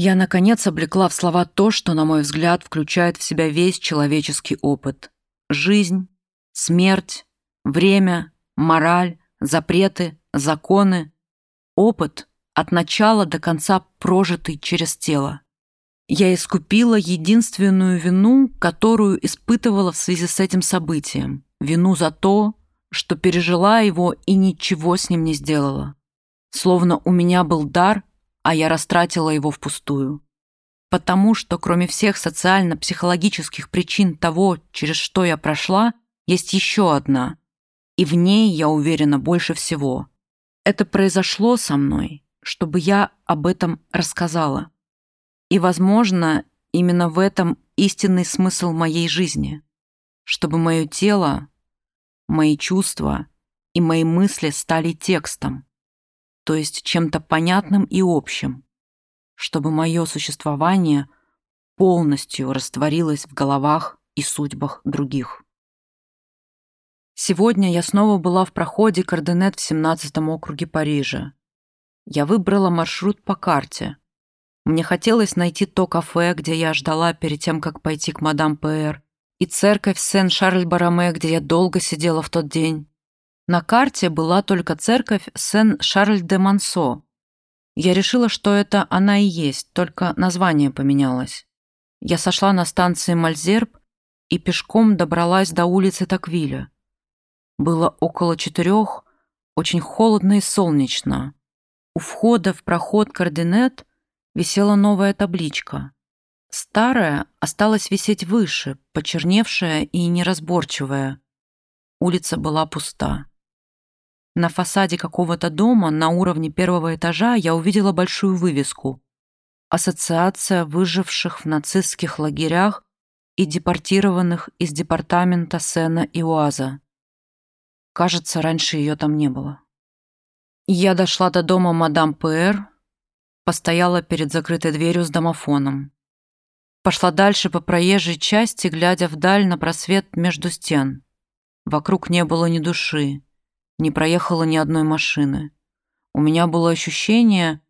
Я, наконец, облекла в слова то, что, на мой взгляд, включает в себя весь человеческий опыт. Жизнь, смерть, время, мораль, запреты, законы. Опыт от начала до конца прожитый через тело. Я искупила единственную вину, которую испытывала в связи с этим событием. Вину за то, что пережила его и ничего с ним не сделала. Словно у меня был дар, а я растратила его впустую. Потому что кроме всех социально-психологических причин того, через что я прошла, есть еще одна. И в ней, я уверена, больше всего. Это произошло со мной, чтобы я об этом рассказала. И, возможно, именно в этом истинный смысл моей жизни. Чтобы мое тело, мои чувства и мои мысли стали текстом, то есть чем-то понятным и общим, чтобы мое существование полностью растворилось в головах и судьбах других. Сегодня я снова была в проходе координат в 17 округе Парижа. Я выбрала маршрут по карте, мне хотелось найти то кафе, где я ждала перед тем, как пойти к мадам П.Р., и церковь Сен-Шарль-Бараме, где я долго сидела в тот день. На карте была только церковь Сен-Шарль-де-Мансо. Я решила, что это она и есть, только название поменялось. Я сошла на станции Мальзерб и пешком добралась до улицы Таквиля. Было около четырех, очень холодно и солнечно. У входа в проход координат висела новая табличка. Старая осталась висеть выше, почерневшая и неразборчивая. Улица была пуста. На фасаде какого-то дома на уровне первого этажа я увидела большую вывеску «Ассоциация выживших в нацистских лагерях и депортированных из департамента Сена и Уаза». Кажется, раньше ее там не было. Я дошла до дома мадам П.Р., постояла перед закрытой дверью с домофоном. Пошла дальше по проезжей части, глядя вдаль на просвет между стен. Вокруг не было ни души, не проехало ни одной машины. У меня было ощущение,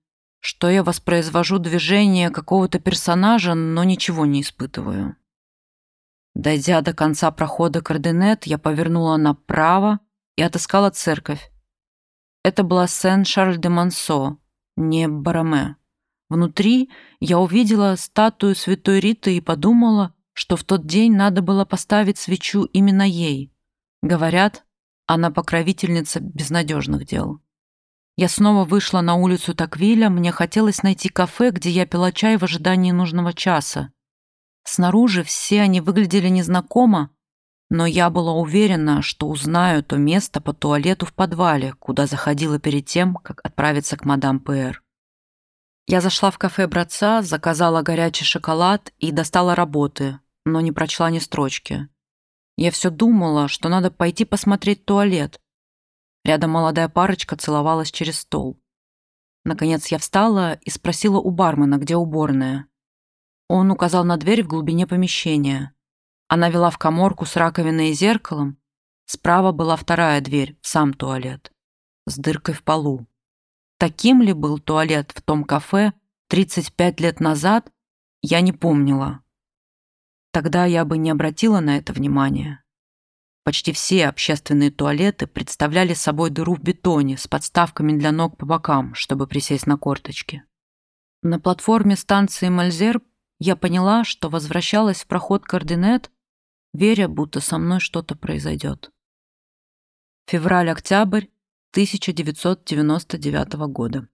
что я воспроизвожу движение какого-то персонажа, но ничего не испытываю. Дойдя до конца прохода координат, я повернула направо и отыскала церковь. Это была Сен-Шарль-де-Мансо, не Бараме. Внутри я увидела статую святой Риты и подумала, что в тот день надо было поставить свечу именно ей. Говорят, она покровительница безнадежных дел. Я снова вышла на улицу Таквиля, мне хотелось найти кафе, где я пила чай в ожидании нужного часа. Снаружи все они выглядели незнакомо, но я была уверена, что узнаю то место по туалету в подвале, куда заходила перед тем, как отправиться к мадам П.Р. Я зашла в кафе братца, заказала горячий шоколад и достала работы, но не прочла ни строчки. Я все думала, что надо пойти посмотреть туалет. Рядом молодая парочка целовалась через стол. Наконец я встала и спросила у бармена, где уборная. Он указал на дверь в глубине помещения. Она вела в коморку с раковиной и зеркалом. Справа была вторая дверь, сам туалет, с дыркой в полу. Таким ли был туалет в том кафе 35 лет назад, я не помнила. Тогда я бы не обратила на это внимания. Почти все общественные туалеты представляли собой дыру в бетоне с подставками для ног по бокам, чтобы присесть на корточки. На платформе станции Мальзер я поняла, что возвращалась в проход координат веря, будто со мной что-то произойдет. Февраль-октябрь 1999 года.